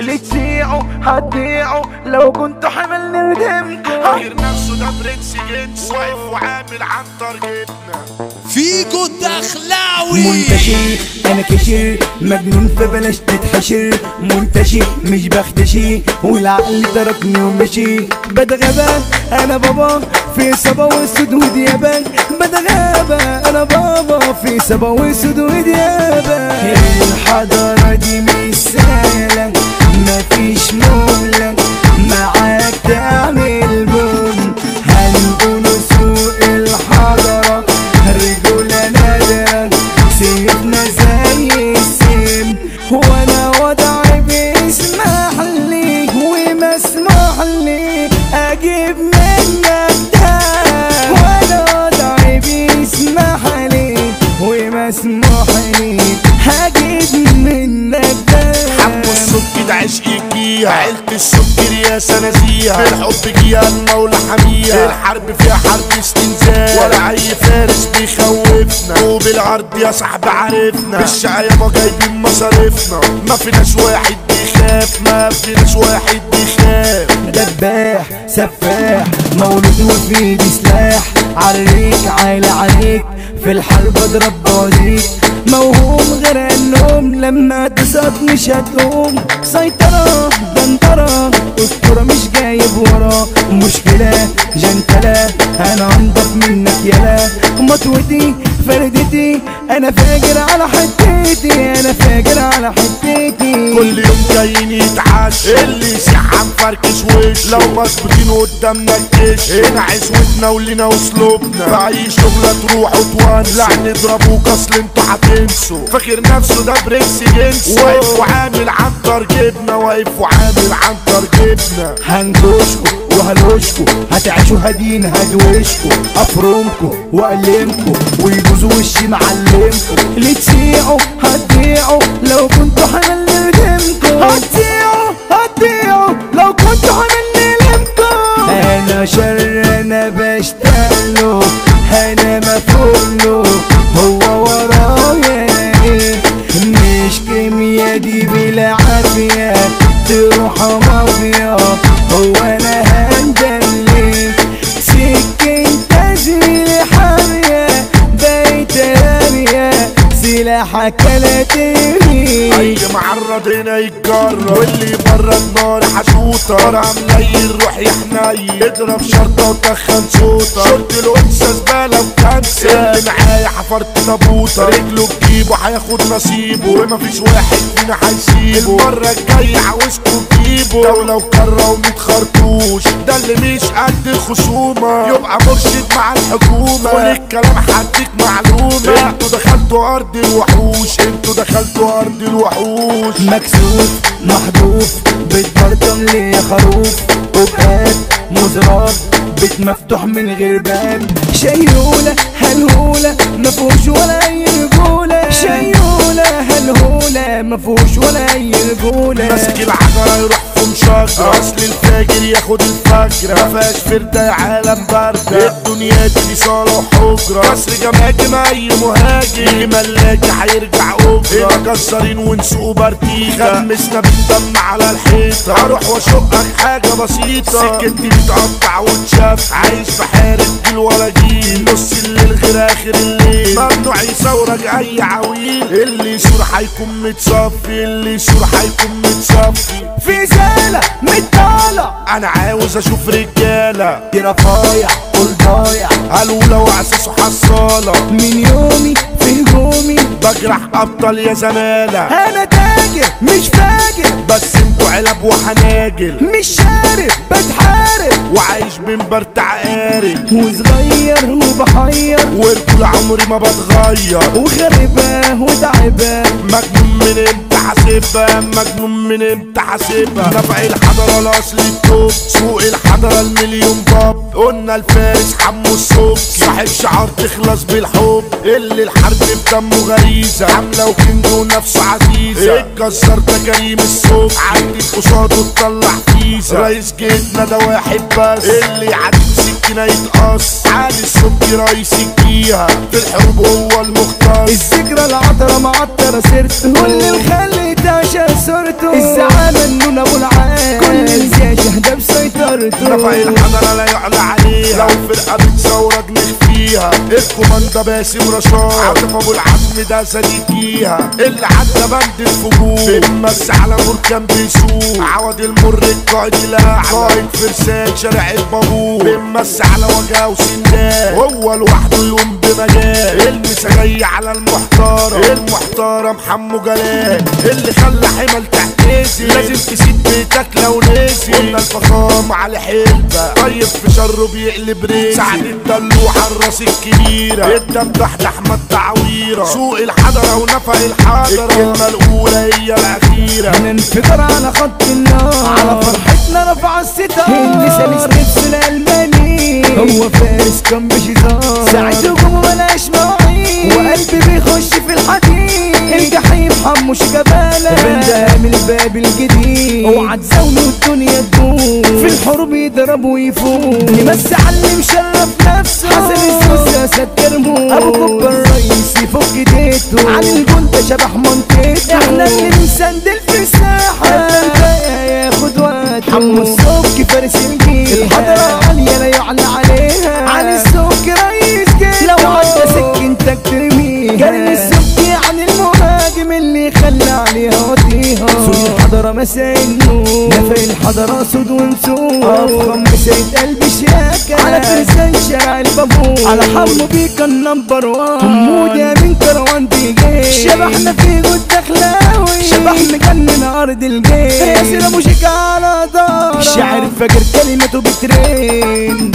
اللي تسيعوا هتضيعوا لو كنتوا حمل ندمكم غير نفسه ده برنس جنس واقف وعامل عن تارجتنا فيكو الدخلاوي. منتشر انا كشر مجنون فبلاش تتحشر. منتشر مش بختشي والعقل تركني ومشي. بتغابى انا بابا في صبا واسود وديابة بتغابى انا بابا في صبا واسود وديابة الحضارة دي يا في الحب جيها المولى حميها الحرب فيها حرب استنزال ولا اي فارس بيخوفنا. وبالعرض يا صاحبي عارفنا بالشقاية ما جايبين مصاريفنا. ما فيناش واحد بيخاف. ما فيناش واحد بيخاف. دباح سفاح مولود وفي ايدي سلاح. عليك عايل عليك. في الحرب اضرب بوازيك موهوم غير النوم لما تسقط مش هتقوم سيطرة دندرة اسطورة مش جايب ورا مشكلة جنتلة انا انضف منك يلا مطوتي فردتي انا فاجر على حتتي انا فاجر على حتتي كل يوم جايين يتعشى اللي يسيح مفركش وش لو مظبوطين قدامنا الجيش. هنا عزوتنا ولينا واسلوبنا في اي شغلة تروح وتوان. لا نضربوك اصل انتوا هتنسوا فاكر نفسه ده بريكس جنس واقف وعامل عن تارجتنا واقف وعامل عن تارجتنا هنجوشكو وهلوشكو. هتعيشوا هدين هدوشكو افرمكو واقلمكو ويجوز وشي معلمكو. اللي تسيعوا هتضيعوا. لو كنتوا حمل ندمكو هتسيعوا لو كنت حمل لمكو انا شر انا بشتغله انا مفعوله معرض هنا يتجرب واللي بره النار حشوطة طالع مليل روح يا حنين اضرب شرطة وتخن صوتة شرط الانثى زبالة وكنسة اللي معايا حفرت تابوتة رجله بجيبه هياخد نصيبه. ومفيش واحد فينا هيسيبه. المرة الجاية عاوزكوا تجيبه دولة وميت خرطوش ده اللي مش قد الخصومة يبقى مرشد مع الحكومة. وللكلام هديك معلومة. انتوا دخلتوا ارض الوحوش. انتوا دخلتوا ارض الوحوش. مكسوف محذوف بتبرطم لي خروف. وبقات مزراب بيت مفتوح من غير باب شيولة هلهولة مفهوش ولا اي رجولة. شيولة هلهولة مفهوش ولا اي رجولة ماسك العجرة يروح في مشجرة. اصل الفاجر ياخد الفجرة. مفيهاش فردة يا عالم باردة الدنيا دي صالة وحجرة. كسر جماجم اي مهاجم اللي ملاكي هيرجع اجرة هنا كسرين ونسوق بارتيكا خمسنا بالدم على الحيطة. هروح واشقك حاجة بسيطة. سكتي بتقطع وتشاف. عايش في حارة جيل ولا جيل نص اخر الليل. ممنوع يصورك اي عويل. اللي يشور هيكون متصفي اللي يشور هيكون متصفي. في زالة متطالع انا عاوز اشوف رجاله دي رفايع قول ضايع قالوا لو اساسه حصاله من يومي في هجومي. بجرح ابطال يا زماله انا تاجر مش فاجر. بس انتوا علب وحناجل. مش شارب بتحارب. من برتع قارب وصغير وبحير. وطول عمري ما بتغير. وخربة وتعبة مجنون من حاسبها مجنون من امتى حاسبها نفع الحضرة الاصل التوب سوق الحضرة المليون باب. قلنا الفارس حمو الصوب صاحب شعار تخلص بالحب. اللي الحرب بدمه غريزة عاملة وكنجو نفسه عزيزة. اتكسر ده كريم الصوب عدت قصاده تطلع فيزا رئيس جيتنا ده واحد بس. اللي يعدي سكينة يتقص. علي الصبح رئيس الجيهة. في الحروب هو المختص. الذكرى العطرة معطرة سرت واللي الخلي تعشى صورته الزعامة النون ابو العال كل الجيش ده بسيطرته رفع الحضرة لا يعلى عليها. لو فرقة بتصورك فيها. الكوماندا باسم رشاد عاطف ابو العزم ده صديقيها اللي عدى بند الفجور. بنمس على بركان بيسوق. عوض المر القائد الاعلى قائد فرسان شارع البابور. بنمس على وجهه وسندان. هو لوحده يقوم بمجال. المسا جاي على المحترم. المحترم حمو جلال. اللي خلى حمل تحتزي لازم تسيب بيتك لو نسي قلنا الفخام على حلبة طيب في شره بيقلب ريسي سعد الدلوع الراس الكبيرة. الدم تحت احمد تعويرة. سوق الحضرة ونفق الحضرة الكلمة الاولى هي الاخيرة هننفجر على خط النار. على فرحتنا رفع الستار. اللسان نفس الالماني هو فارس كان بشيطان ساعة هجومه ملاش مواعيد وقلبي بيخش في الحديد. الجحيم حمو شجبالة بندام الباب الجديد. اوعى تزاوله الدنيا تدوم. في الحروب يضرب ويفوق نمسي على اللي مشرف نفسه. حسن السوسة سد كرمو ابو كوبا الرئيس يفك ايديته عن الجندة شبح منطقته احنا اللي بنسندل في الساحة ياخد وقته. حمو السوق فارس الجيل. الحضرة عالية لا يعلى عليها. الحضرة مساء النور نفق الحضرة سود ونسور افخم مسايد قلبي شياكة على فرسان شارع البابور على حمو بيكا النمبر وان. حمود يا من كروان دي جيش شبحنا في جود دخلاوي شبح مجنن ارض الجيش ياسر ابو شيكا على دار شاعر فاكر كلمته بترين.